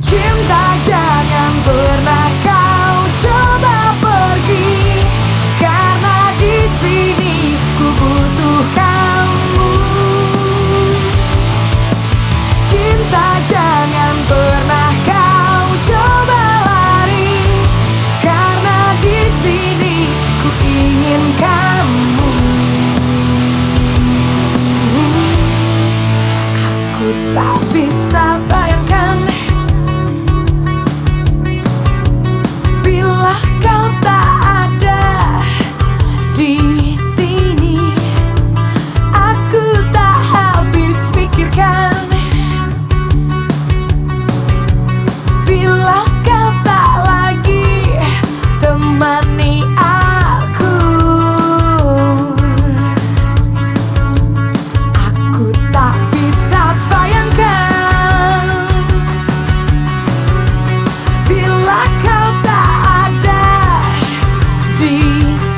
Cinta jatuh breeze